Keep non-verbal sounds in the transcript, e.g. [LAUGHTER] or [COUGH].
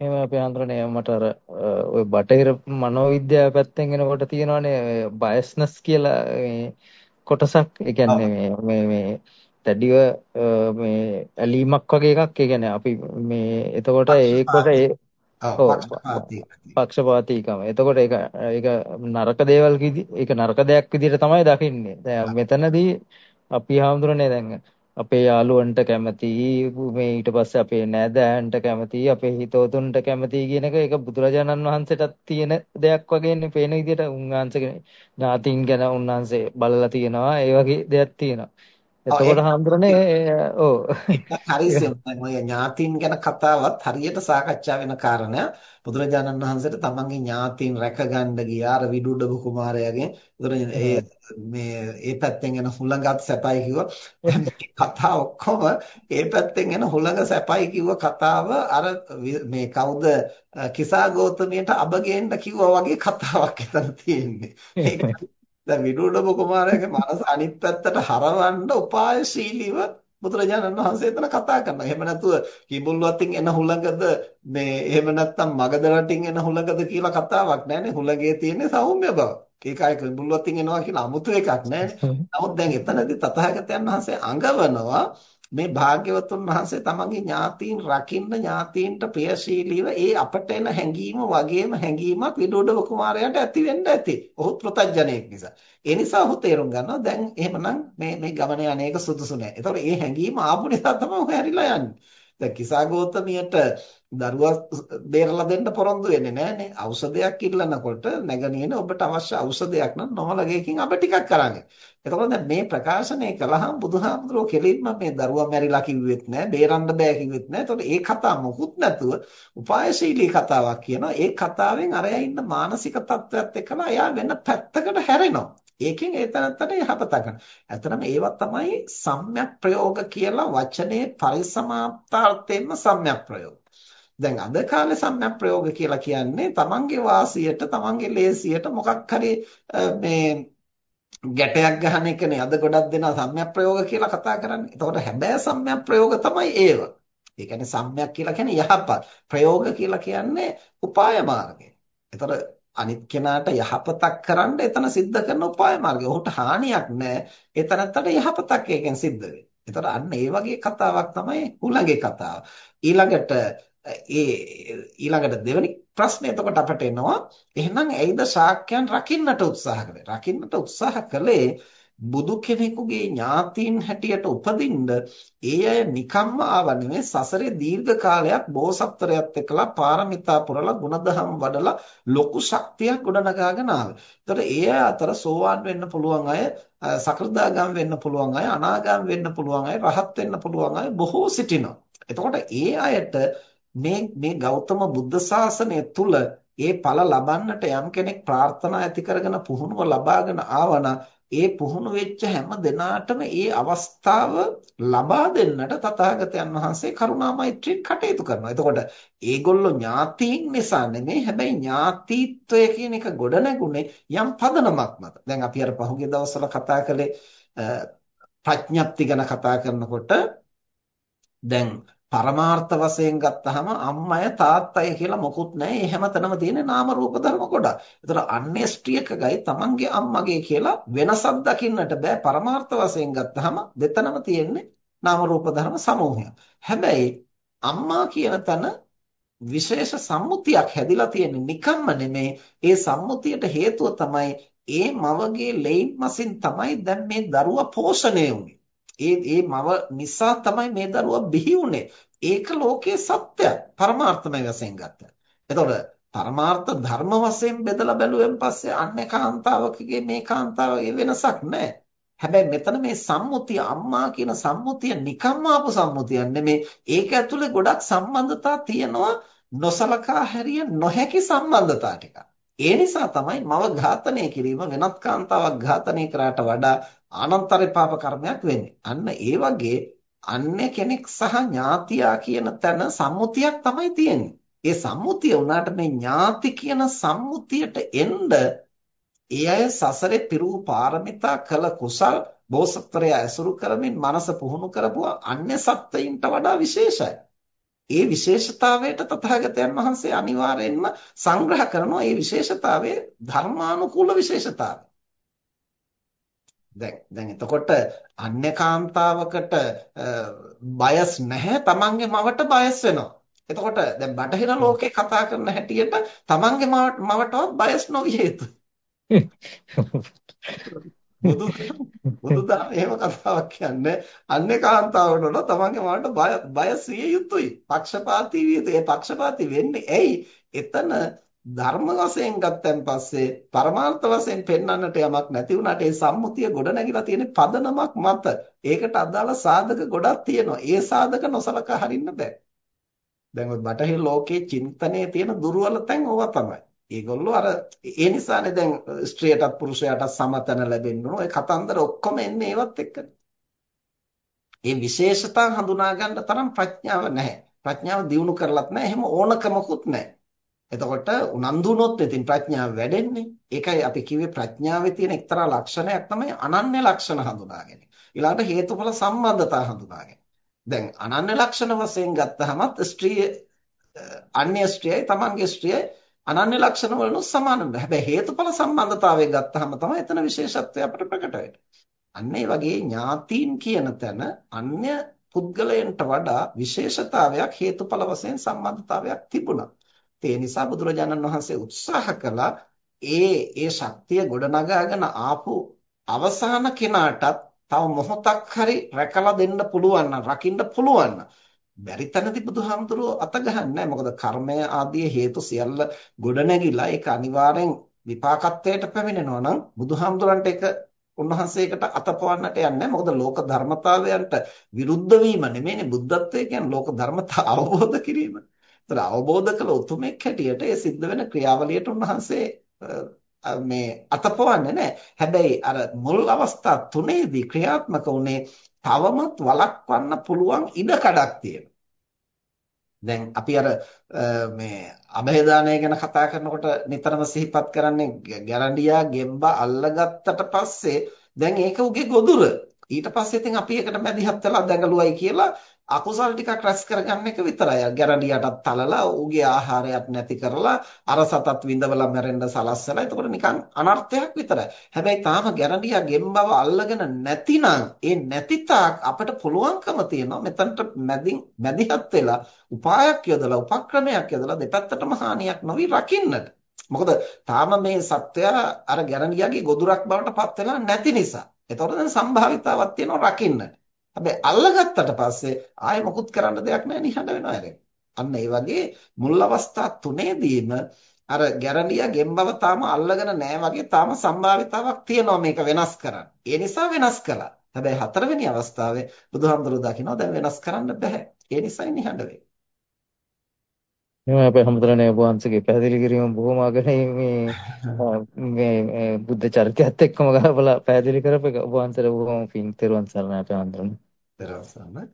එහෙම අපි හඳුනන්නේ මට අර ඔය බටහිර මනෝවිද්‍යාව පැත්තෙන් එනකොට තියෙනවානේ බයස්නස් කියලා මේ කොටසක්. ඒ කියන්නේ මේ මේ මේ දැඩිව මේ ඇලීමක් වගේ එකක්. ඒ කියන්නේ අපි මේ එතකොට ඒකට ඒ පක්ෂපාතීකම. එතකොට ඒක ඒක නරක දේවල් ඒක නරක දෙයක් විදිහට තමයි දකින්නේ. දැන් මෙතනදී අපි හඳුනන්නේ දැන් අපේ යාළුවන්ට කැමති මේ ඊට පස්සේ අපේ නෑදෑයන්ට කැමති අපේ හිතවතුන්ට කැමති කියන එක ඒක බුදුරජාණන් වහන්සේටත් තියෙන දෙයක් වගේනේ පේන විදිහට උන්වහන්සේගේ ඥාතීන් ගැන උන්වහන්සේ බලලා තියෙනවා ඒ වගේ දෙයක් තියෙනවා. එතකොට හාමුදුරනේ ඔව්. හරියටම ඔය ඥාතීන් ගැන කතාවත් හරියට සාකච්ඡා වෙන කාරණයක්. බුදුරජාණන් වහන්සේට තමන්ගේ ඥාතීන් රැකගන්න ගියා. අර විදුඩබ කුමාරයාගෙන් බුදුරජාණන් මේ ඒ පැත්තෙන් එන හුළඟත් සැපයි කිව්වා. කතා ඔක්කොම ඒ පැත්තෙන් එන හුළඟ සැපයි කිව්ව කතාව අර මේ කවුද කිසා ගෞතමියට අබ ගේන්න කිව්වා වගේ කතාවක් එතන තියෙන්නේ [LAUGHS] දැන් විදුඩබ කුමාරයාගේ මනස අනිත් පැත්තට හරවන්න උපායශීලීව බුදුරජාණන් වහන්සේ එතන කතා කරනවා. එහෙම නැතුව කිඹුල්වත්ින් එන හුලඟද මේ එහෙම නැත්නම් මගද රටින් එන හුලඟද කියලා කතාවක් නැහැනේ. හුලඟේ තියෙන්නේ සෞම්‍ය බව. ඒකයි කිඹුල්වත්ින් එනවා කියලා 아무තු එකක් නැහැනේ. නමුත් දැන් එතනදී තථාගතයන් වහන්සේ අඟවනවා මේ භාග්‍යවතුන් වහන්සේ තමන්ගේ ඥාතීන් රකින්න ඥාතීන්ට ප්‍රියශීලීව ඒ අපට එන හැඟීම වගේම හැඟීමක් විදුඩව කුමාරයාට ඇති වෙන්න ඇති. ඔහු ප්‍රතඥයෙක් නිසා. ඒ නිසා ඔහු තේරුම් ගන්නවා දැන් එහෙමනම් මේ මේ ගමන යන්නේක සුදුසු නැහැ. ඒතකොට මේ හැඟීම ආපු නිසා තමයි ඔහු හැරිලා යන්නේ. දැන් කිසා ගෞතමියට දරුවා බේරලා දෙන්න පොරොන්දු වෙන්නේ නැහනේ. ඖෂධයක් ඉල්ලනකොට නැගණියන ඔබට අවශ්‍ය ඖෂධයක් නම් නොමලගේකින් අප ටිකක් කරන්නේ. එතකොට දැන් මේ ප්‍රකාශනය කළාම බුදුහාමුදුරුවෝ කෙලින්ම මේ දරුවා මැරිලා කිව්වෙත් නෑ, බේරන්න බෑ කිව්වෙත් නෑ. එතකොට ඒ කතාව මොකුත් නැතුව උපායශීලී කතාවක් කියනවා. ඒ කතාවෙන් අරයා ඉන්න මානසික තත්ත්වයක් එක්කලා එයා වෙන පැත්තකට හැරෙනවා. ඒකෙන් ඒ තැනත්තට යහපත ගන්න. ඇත්තටම ඒවා තමයි සම්‍යක් ප්‍රයෝග කියලා වචනේ පරිසමාප්තාර්ථයෙන්ම සම්‍යක් ප්‍රයෝග. දැන් අද කාලේ සම්‍යක් ප්‍රයෝග කියලා කියන්නේ තමන්ගේ වාසියට තමන්ගේ ලේසියට මොකක් හරි මේ ගැටයක් ගන්න එකනේ අද ගොඩක් දෙනා සම්‍යක් ප්‍රයෝග කියලා කතා කරන්නේ. එතකොට හැබැයි සම්‍යක් ප්‍රයෝග තමයි ඒව. ඒ කියන්නේ සම්‍යක් කියලා කියන්නේ යහපත්. ප්‍රයෝග කියලා කියන්නේ උපාය මාර්ගය. එතකොට අනිත් කෙනාට යහපතක් කරන්න එතන සිද්ධ කරන උපාය මාර්ගය. ඔහුට හානියක් නැහැ. එතනත්තට යහපතක් ඒකෙන් සිද්ධ වෙන්නේ. එතකොට අන්න ඒ වගේ කතාවක් තමයි උලගේ කතාව. ඊළඟට ඒ ඊළඟට දෙවෙනි ප්‍රශ්නේ එතකොට අපට එනවා එහෙනම් ඇයිද ශාක්‍යයන් රකින්නට උත්සාහ කළේ? රකින්නට උත්සාහ කළේ බුදු කෙනෙකුගේ ඥාතීන් හැටියට උපදින්න ඒ අය නිකම්ම ආව නෙමෙයි සසරේ දීර්ඝ කාලයක් බෝසත්තරයත් එක්කලා පාරමිතා පුරලා ගුණධම් වඩලා ලොකු ශක්තියක් ගොඩනගාගෙන ආවේ. ඒතර ඒ අය අතර සෝවාන් වෙන්න පුළුවන් අය, සකෘදාගාම වෙන්න පුළුවන් අය, අනාගාම වෙන්න පුළුවන් අය, රහත් වෙන්න පුළුවන් අය බොහෝ සිටිනවා. එතකොට ඒ අයට මේ මේ ගෞතම බුද්ධ ශාසනය තුල ඒ ඵල ලබන්නට යම් කෙනෙක් ප්‍රාර්ථනා ඇති කරගෙන පුහුණුව ලබාගෙන ආවනම් ඒ පුහුණු වෙච්ච හැම දිනාටම ඒ අවස්ථාව ලබා දෙන්නට තථාගතයන් වහන්සේ කරුණා මෛත්‍රියෙන් කටයුතු කරනවා. එතකොට ඒගොල්ලෝ ඥාතීන් නිසා නෙමෙයි හැබැයි ඥාතිත්වය කියන එක ගොඩ නැගුණේ යම් පදනමක් මත. දැන් අපි අර පහුගිය දවස්වල කතා කළේ ප්‍රඥප්ති ගැන කතා කරනකොට දැන් පරමාර්ථ වශයෙන් ගත්තාම අම්මය තාත්තය කියලා මොකුත් නැහැ. ඒ හැමතැනම තියෙන නාම රූප ධර්ම ගොඩක්. ඒතර අන්‍යෂ්ටියකගයි තමන්ගේ අම්මගේ කියලා වෙනසක් දකින්නට බෑ. පරමාර්ථ වශයෙන් ගත්තාම දෙතනම තියෙන්නේ නාම රූප ධර්ම සමූහයක්. හැබැයි අම්මා කියන තැන විශේෂ සම්මුතියක් හැදිලා තියෙන්නේ නිකම්ම නෙමේ. ඒ සම්මුතියට හේතුව තමයි ඒ මවගේ ලෙයින් මසින් තමයි දැන් මේ දරුවා පෝෂණය වුනේ. ඒ ඒ මව නිසා තමයි මේ දරුවා බිහි වුනේ. ඒක ලෝකයේ සත්‍යයක්. පරමාර්ථමය වශයෙන් ගත්තා. එතකොට පරමාර්ථ ධර්ම වශයෙන් බෙදලා බැලුවෙන් පස්සේ අන්‍ය කාන්තාවකගේ මේ කාන්තාවගේ වෙනසක් නැහැ. හැබැයි මෙතන මේ සම්මුතිය අම්මා කියන සම්මුතිය නිකම්ම ආපු සම්මුතියක් නෙමේ. ඒක ඇතුලේ ගොඩක් සම්බන්ධතා තියෙනවා නොසලකා හැරිය නොහැකි සම්බන්ධතා ටිකක්. ඒ නිසා තමයි මව ඝාතනය කිරීම වෙනත් කාන්තාවක් ඝාතනය කරාට වඩා අනන්තර පාප කර්මයක් වෙන්නේ. අන්න ඒ වගේ අන්‍ය කෙනෙක් සහ ඥාතියා කියන තැන සම්මුතියක් තමයි තියෙන්නේ. ඒ සම්මුතිය උනාට මේ ඥාති කියන සම්මුතියට එන්න ඒ අය සසරේ පිරූ පාරමිතා කළ කුසල් බෝසත්තරය ඇසුරු කරමින් මනස පුහුණු කරපුවා අන්‍ය සත්වයින්ට වඩා විශේෂයි. ඒ විශේෂතාවයට තථාගතයන් වහන්සේ අනිවාර්යෙන්ම සංග්‍රහ කරනවා. ඒ විශේෂතාවය ධර්මානුකූල විශේෂතාවය. දැන් දැන් එතකොට අන්‍ය කාන්තාවකට බයස් නැහැ තමන්ගේ මවට බයස් වෙනවා. එතකොට දැන් බටහිර ලෝකේ කතා කරන හැටියට තමන්ගේ මවටවත් බයස් නොවිය යුතුයි. [LAUGHS] බුදු බුදුදහම එහෙම කතාවක් කියන්නේ අන්‍ය කාන්තාවට වඩා තමන්ගේ මවට බය බයස් විය යුතුයි. පක්ෂපාතී විය යුතුයි. ඒ පක්ෂපාතී වෙන්නේ ඇයි? එතන ධර්ම වශයෙන් ගත්තන් පස්සේ පරමාර්ථ වශයෙන් පෙන්වන්නට යමක් නැති වුණාට ඒ සම්මුතිය ගොඩ නැගිලා තියෙන පදනමක් මත ඒකට අදාළ සාධක ගොඩක් තියෙනවා. ඒ සාධක නොසලකා හරින්න බෑ. දැන් ඔය බටහිර ලෝකයේ චින්තනයේ තියෙන දුර්වල තැන් ඕවා තමයි. ඒගොල්ලෝ අර ඒ නිසානේ දැන් ස්ත්‍රියටත් පුරුෂයාටත් සමතන ලැබෙන්න ඕන. ඔය කතන්දර ඔක්කොම එන්නේ ඒවත් එක්කනේ. මේ විශේෂතා හඳුනා ගන්න තරම් ප්‍රඥාව නැහැ. ප්‍රඥාව දියුණු කරලත් නැහැ. එහෙම ඕනකමකුත් නැහැ. එතකොට උනන්දු වුණොත් ඉතින් ප්‍රඥාව වැඩෙන්නේ. ඒකයි අපි කිව්වේ ප්‍රඥාවේ තියෙන එක්තරා ලක්ෂණයක් තමයි අනන්‍ය ලක්ෂණ හඳුනා ගැනීම. ඊළඟට හේතුඵල සම්බන්ධතා හඳුනා ගැනීම. දැන් අනන්‍ය ලක්ෂණ වශයෙන් ගත්තහමත් ස්ත්‍රිය අන්‍ය ස්ත්‍රියයි තමන්ගේ ස්ත්‍රියයි අනන්‍ය ලක්ෂණ වලින් සමාන වෙනවා. හැබැයි හේතුඵල සම්බන්ධතාවය ගත්තහම තමයි එතන විශේෂත්වය අපිට ප්‍රකට වෙන්නේ. අන්න ඒ වගේ ඥාතීන් කියන තැන අන්‍ය පුද්ගලයන්ට වඩා විශේෂතාවයක් හේතුඵල වශයෙන් සම්බන්ධතාවයක් තිබුණා. ඒ නිසා බුදුරජාණන් වහන්සේ උත්සාහ කළා ඒ ඒ ශක්තිය ගොඩනගාගෙන ආපු අවසාන කෙනාටත් තව මොහොතක් හරි රැකලා දෙන්න පුළුවන් නම් රකින්න පුළුවන් බැරි තැනදී බුදුහාමුදුරුවෝ අත ගහන්නේ මොකද කර්මය ආදී හේතු සියල්ල ගොඩනැගිලා ඒක අනිවාර්යෙන් විපාකත්වයට පැමිණෙනවා නම් බුදුහාමුදුරන්ට ඒක උන්වහන්සේකට අතපවන්නට යන්නේ මොකද ලෝක ධර්මතාවයන්ට විරුද්ධ වීම නෙමෙයිනේ බුද්ධත්වයේ කියන්නේ ලෝක ධර්මතා [LAUGHS] අවබෝධ කිරීම. ඒතර අවබෝධ කළ උතුමෙක් හැටියට ඒ සිද්ධ වෙන ක්‍රියාවලියට උන්වහන්සේ මේ අතපවන්නේ නැහැ. හැබැයි අර මුල් අවස්ථා තුනේදී ක්‍රියාත්මක වුණේ තවමත් වළක්වන්න පුළුවන් ඉඩකඩක් තියෙනවා. දැන් අපි අර මේ અભේදානය ගැන කතා කරනකොට නිතරම සිහිපත් කරන්නේ ගැරන්ඩියා ගෙම්බා අල්ලගත්තට පස්සේ දැන් ඒක උගේ ගොදුර. ඊට පස්සේ ඉතින් අපි ඒකට මැදිහත් වෙලා දැඟලුවයි කියලා අකුසල් ටිකක් රැස් කරගන්න එක විතරයි. ගැරන්ඩියටත් තලලා ඌගේ ආහාරයක් නැති කරලා අර සතත් විඳවලා මැරෙන්න සලස්සලා. එතකොට නිකන් අනර්ථයක් විතරයි. හැබැයි තාම ගැරන්ඩියා ගෙම්බව අල්ලගෙන නැතිනම් ඒ නැති තාක් අපිට පුළුවන්කම තියෙනවා මෙතනට මැදින් මැදිහත් වෙලා උපායක් යොදලා උපක්‍රමයක් යොදලා දෙපැත්තටම හානියක් නොවි රකින්නට. මොකද තාම මේ සත්වයා අර ගැරන්ඩියාගේ ගොදුරක් බවට පත් වෙලා නැති නිසා. එතකොට දැන් සම්භාවිතාවක් තියෙනවා රකින්නට. හැබැයි අල්ලගත්තට පස්සේ ආයෙ මොකුත් කරන්න දෙයක් නැහැ නිහඬ වෙනවා හැරෙන්න. අන්න ඒ වගේ මුල් අවස්ථා තුනේදීම අර ගැරන්ඩියා ගෙම්බව තාම අල්ලගෙන නැහැ වගේ තාම සම්භාවිතාවක් තියෙනවා මේක වෙනස් කරන්න. ඒ නිසා වෙනස් කළා. හැබැයි හතරවෙනි අවස්ථාවේ බුදුහාමුදුරුවෝ දකිනවා දැන් වෙනස් කරන්න බෑ. ඒ නිසායි නිහඬ වෙන්නේ. එහෙනම් අපේ හැමදෙරනේ ඔබ වහන්සේගේ පැහැදිලි කිරීම බොහොම අගනේ මේ මේ බුද්ධ චරිතයත් එක්කම ගහපලා පැහැදිලි කරපු එක ඔබ වහන්සේට බොහොම පිං තෙරුවන් සරණයි අපේ හැමදෙරනේ. තෙරුවන් සරණයි.